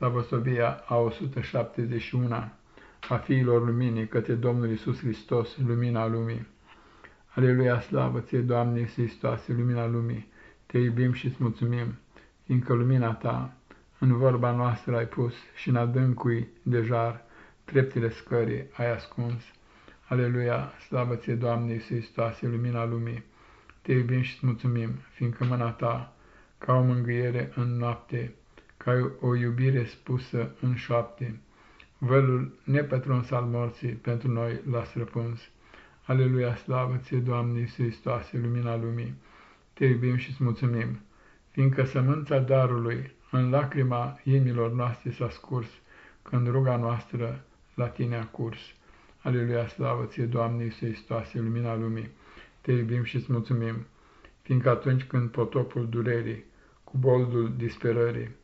Slavosovia a 171 a fiilor luminii către Domnul Isus Hristos, lumina lumii. Aleluia, slavă ție, Doamne Iisus Hristoase, lumina lumii, te iubim și îți mulțumim, fiindcă lumina ta în vorba noastră ai pus și în adâncui de jar treptele scării ai ascuns. Aleluia, slavă ție, Doamne Iisus Hristoase, lumina lumii, te iubim și îți mulțumim, fiindcă mâna ta, ca o mângâiere în noapte, ca o iubire spusă în șoapte. Vălul nepătruns al morții pentru noi l-a străpuns. Aleluia, slavă ție, Doamne Iisus Hristoase, lumina lumii! Te iubim și îți mulțumim, fiindcă sămânța darului în lacrima inimilor noastre s-a scurs, când ruga noastră la tine a curs. Aleluia, slavă ție, Doamne Iisus Hristoase, lumina lumii! Te iubim și îți mulțumim, fiindcă atunci când potopul durerii, cu boldul disperării,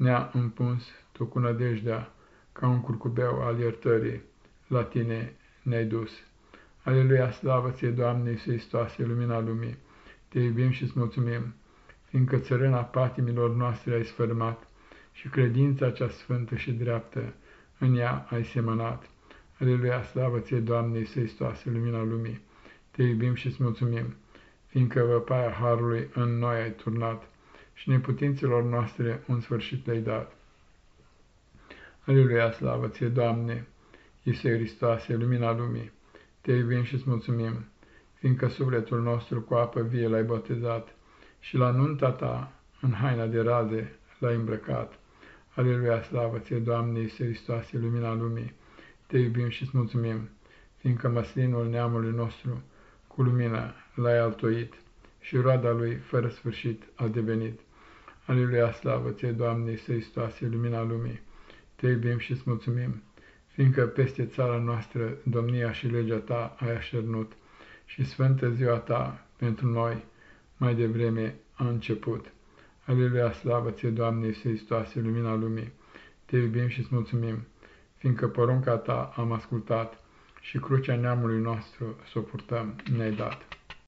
ne-a împuns tu cu nădejdea, ca un curcubeu al iertării, la tine ne-ai dus. Aleluia, slavă ție, Doamne Iisus Hristoase, lumina lumii! Te iubim și îți mulțumim, fiindcă țărâna patimilor noastre ai sfârmat și credința cea sfântă și dreaptă în ea ai semănat. Aleluia, slavă ție, Doamne Iisus Hristoase, lumina lumii! Te iubim și îți mulțumim, fiindcă văpaia Harului în noi ai turnat și neputințelor noastre un sfârșit le-ai dat. Aleluia, slavă ție, Doamne, Iisuse Hristoase, lumina lumii, te iubim și îți mulțumim, fiindcă sufletul nostru cu apă vie l-ai botezat și la nunta ta, în haina de raze, l-ai îmbrăcat. Aleluia, slavă ție, Doamne, Iisuse Hristoase, lumina lumii, te iubim și îți mulțumim, fiindcă măslinul neamului nostru cu lumina l-ai altoit și roada lui fără sfârșit a devenit. Aleluia, slavă ție, Doamne, Iisuse Hristoase, lumina lumii, te iubim și îți mulțumim, fiindcă peste țara noastră domnia și legea ta ai așernut și sfântă ziua ta pentru noi mai devreme a început. Aleluia, slavă ție, Doamne, Iisuse Hristoase, lumina lumii, te iubim și îți mulțumim, fiindcă porunca ta am ascultat și crucea neamului nostru să o purtăm ne-ai dat.